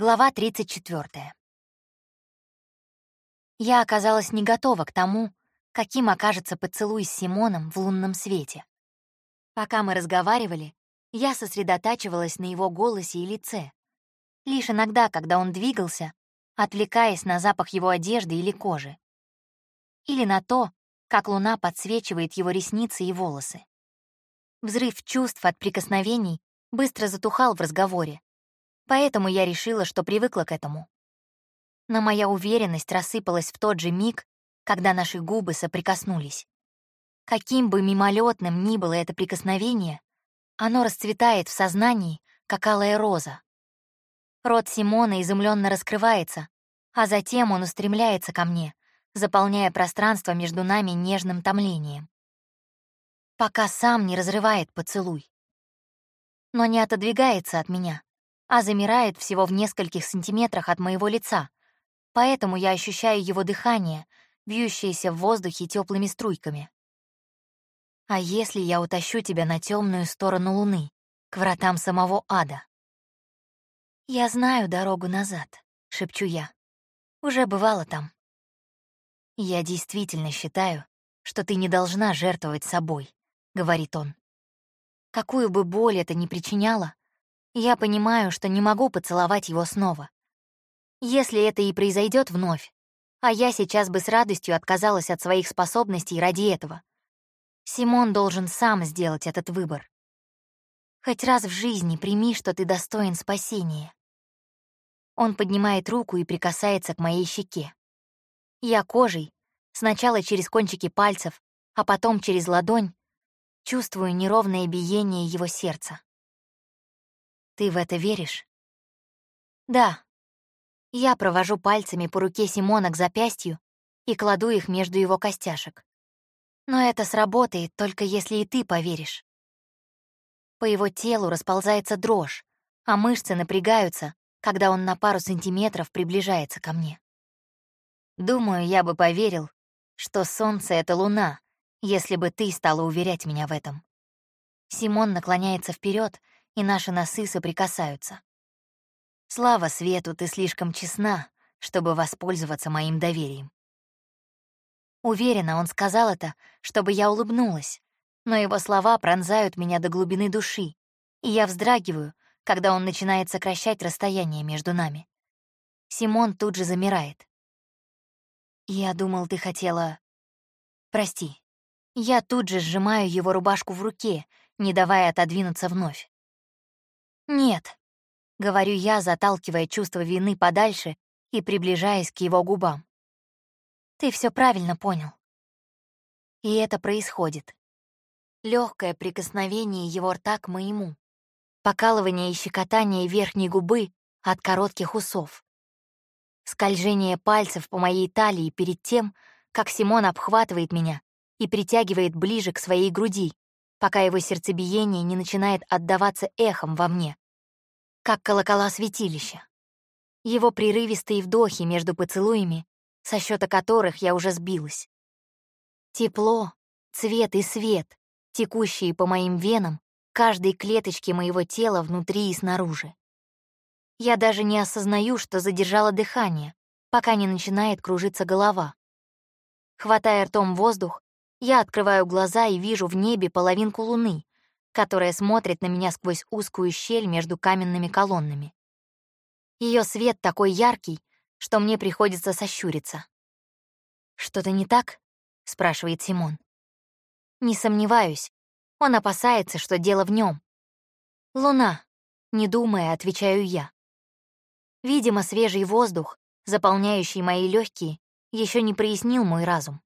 Глава 34. Я оказалась не готова к тому, каким окажется поцелуй с Симоном в лунном свете. Пока мы разговаривали, я сосредотачивалась на его голосе и лице. Лишь иногда, когда он двигался, отвлекаясь на запах его одежды или кожи. Или на то, как луна подсвечивает его ресницы и волосы. Взрыв чувств от прикосновений быстро затухал в разговоре, Поэтому я решила, что привыкла к этому. Но моя уверенность рассыпалась в тот же миг, когда наши губы соприкоснулись. Каким бы мимолетным ни было это прикосновение, оно расцветает в сознании, как алая роза. Рот Симона изумленно раскрывается, а затем он устремляется ко мне, заполняя пространство между нами нежным томлением. Пока сам не разрывает поцелуй. Но не отодвигается от меня, а замирает всего в нескольких сантиметрах от моего лица, поэтому я ощущаю его дыхание, вьющееся в воздухе теплыми струйками. А если я утащу тебя на темную сторону Луны, к вратам самого ада? «Я знаю дорогу назад», — шепчу я. «Уже бывала там». «Я действительно считаю, что ты не должна жертвовать собой», — говорит он. «Какую бы боль это ни причиняло, я понимаю, что не могу поцеловать его снова. Если это и произойдет вновь, а я сейчас бы с радостью отказалась от своих способностей ради этого. Симон должен сам сделать этот выбор. Хоть раз в жизни прими, что ты достоин спасения. Он поднимает руку и прикасается к моей щеке. Я кожей, сначала через кончики пальцев, а потом через ладонь, чувствую неровное биение его сердца. Ты в это веришь? Да. Я провожу пальцами по руке Симона к запястью и кладу их между его костяшек. Но это сработает только если и ты поверишь. По его телу расползается дрожь, а мышцы напрягаются, когда он на пару сантиметров приближается ко мне. Думаю, я бы поверил, что солнце — это луна, если бы ты стала уверять меня в этом. Симон наклоняется вперед и наши носы соприкасаются. Слава свету, ты слишком честна, чтобы воспользоваться моим доверием. Уверена, он сказал это, чтобы я улыбнулась, но его слова пронзают меня до глубины души, и я вздрагиваю, когда он начинает сокращать расстояние между нами. Симон тут же замирает. «Я думал, ты хотела...» «Прости». Я тут же сжимаю его рубашку в руке, не давая отодвинуться вновь. «Нет», — говорю я, заталкивая чувство вины подальше и приближаясь к его губам. «Ты все правильно понял». И это происходит. Легкое прикосновение его рта к моему, покалывание и щекотание верхней губы от коротких усов, скольжение пальцев по моей талии перед тем, как Симон обхватывает меня и притягивает ближе к своей груди, пока его сердцебиение не начинает отдаваться эхом во мне, как колокола святилища. Его прерывистые вдохи между поцелуями, со счета которых я уже сбилась. Тепло, цвет и свет, текущие по моим венам, каждой клеточке моего тела внутри и снаружи. Я даже не осознаю, что задержала дыхание, пока не начинает кружиться голова. Хватая ртом воздух, я открываю глаза и вижу в небе половинку луны, которая смотрит на меня сквозь узкую щель между каменными колоннами. Ее свет такой яркий, что мне приходится сощуриться. «Что-то не так?» — спрашивает Симон. «Не сомневаюсь. Он опасается, что дело в нем. «Луна», — не думая, отвечаю я. Видимо, свежий воздух, заполняющий мои легкие, еще не прояснил мой разум.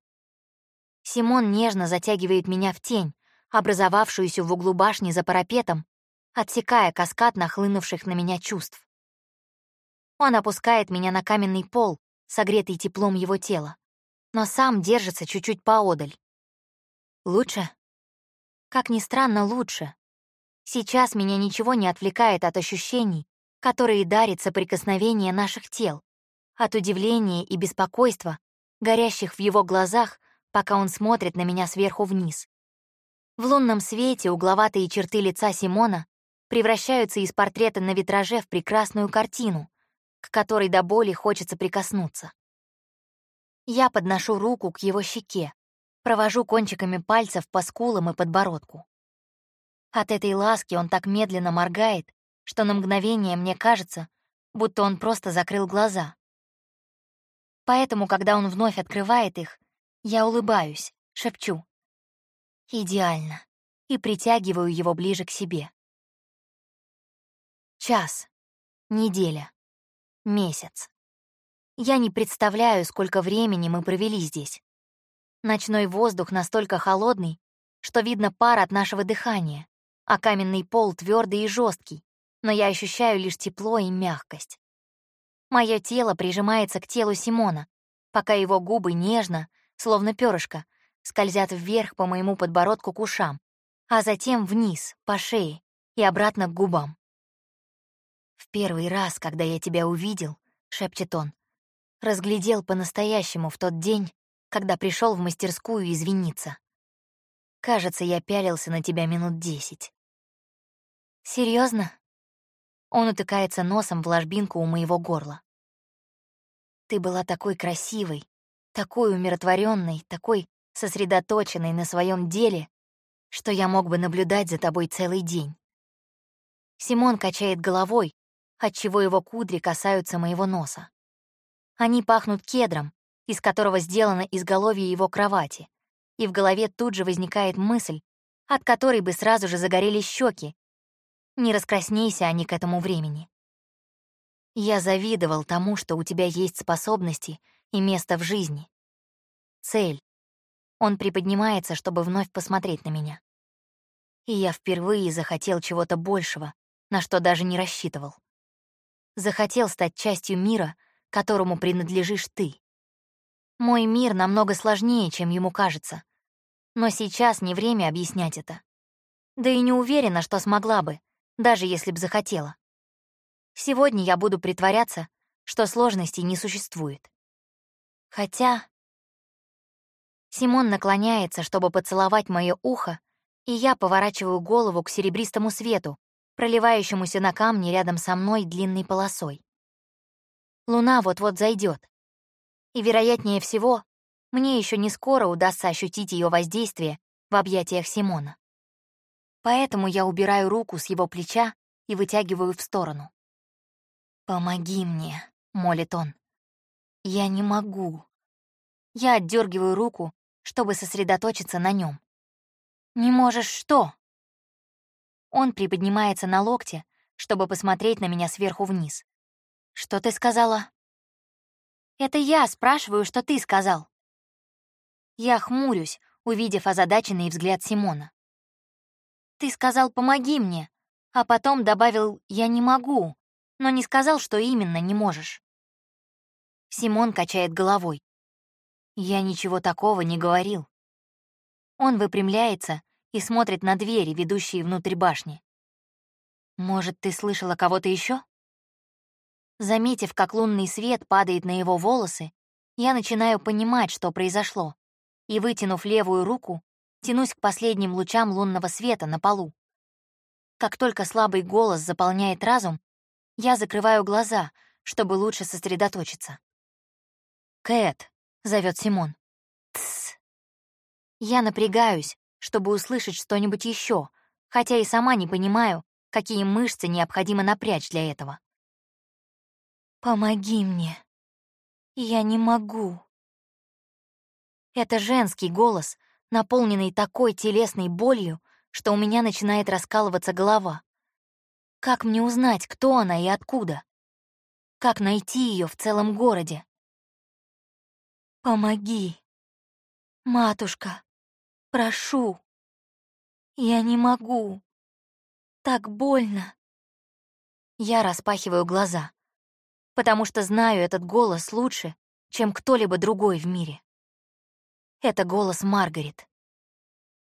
Симон нежно затягивает меня в тень, образовавшуюся в углу башни за парапетом, отсекая каскад нахлынувших на меня чувств. Он опускает меня на каменный пол, согретый теплом его тела, но сам держится чуть-чуть поодаль. Лучше? Как ни странно, лучше. Сейчас меня ничего не отвлекает от ощущений, которые дарит соприкосновение наших тел, от удивления и беспокойства, горящих в его глазах пока он смотрит на меня сверху вниз. В лунном свете угловатые черты лица Симона превращаются из портрета на витраже в прекрасную картину, к которой до боли хочется прикоснуться. Я подношу руку к его щеке, провожу кончиками пальцев по скулам и подбородку. От этой ласки он так медленно моргает, что на мгновение мне кажется, будто он просто закрыл глаза. Поэтому, когда он вновь открывает их, я улыбаюсь, шепчу. Идеально. И притягиваю его ближе к себе. Час. Неделя. Месяц. Я не представляю, сколько времени мы провели здесь. Ночной воздух настолько холодный, что видно пар от нашего дыхания, а каменный пол твердый и жесткий, но я ощущаю лишь тепло и мягкость. Мое тело прижимается к телу Симона, пока его губы нежно, словно перышко, скользят вверх по моему подбородку к ушам, а затем вниз, по шее и обратно к губам. «В первый раз, когда я тебя увидел», — шепчет он, разглядел по-настоящему в тот день, когда пришел в мастерскую извиниться. Кажется, я пялился на тебя минут десять. Серьезно? Он утыкается носом в ложбинку у моего горла. Ты была такой красивой, такой умиротворенной, такой сосредоточенной на своем деле, что я мог бы наблюдать за тобой целый день. Симон качает головой, отчего его кудри касаются моего носа. Они пахнут кедром, из которого сделано изголовье его кровати, и в голове тут же возникает мысль, от которой бы сразу же загорелись щеки. Не раскраснейся они к этому времени. Я завидовал тому, что у тебя есть способности и место в жизни. Цель. Он приподнимается, чтобы вновь посмотреть на меня. И я впервые захотел чего-то большего, на что даже не рассчитывал. Захотел стать частью мира, которому принадлежишь ты. Мой мир намного сложнее, чем ему кажется. Но сейчас не время объяснять это. Да и не уверена, что смогла бы, даже если б захотела. Сегодня я буду притворяться, что сложностей не существует. Хотя... Симон наклоняется, чтобы поцеловать мое ухо, и я поворачиваю голову к серебристому свету, проливающемуся на камне рядом со мной длинной полосой. Луна вот-вот зайдет, и, вероятнее всего, мне еще не скоро удастся ощутить ее воздействие в объятиях Симона. Поэтому я убираю руку с его плеча и вытягиваю в сторону. «Помоги мне», — молит он. «Я не могу». Я отдергиваю руку, чтобы сосредоточиться на нем. «Не можешь что?» Он приподнимается на локте, чтобы посмотреть на меня сверху вниз. «Что ты сказала?» «Это я спрашиваю, что ты сказал». Я хмурюсь, увидев озадаченный взгляд Симона. «Ты сказал, помоги мне», а потом добавил «я не могу», но не сказал, что именно не можешь. Симон качает головой. Я ничего такого не говорил. Он выпрямляется и смотрит на двери, ведущие внутрь башни. «Может, ты слышала кого-то еще? Заметив, как лунный свет падает на его волосы, я начинаю понимать, что произошло, и, вытянув левую руку, тянусь к последним лучам лунного света на полу. Как только слабый голос заполняет разум, я закрываю глаза, чтобы лучше сосредоточиться. «Кэт», — зовет Симон. «Тсс». Я напрягаюсь, чтобы услышать что-нибудь еще, хотя и сама не понимаю, какие мышцы необходимо напрячь для этого. «Помоги мне. Я не могу». Это женский голос, наполненный такой телесной болью, что у меня начинает раскалываться голова. Как мне узнать, кто она и откуда? Как найти ее в целом городе? «Помоги, матушка, прошу. Я не могу. Так больно». Я распахиваю глаза потому что знаю этот голос лучше, чем кто-либо другой в мире. Это голос Маргарет.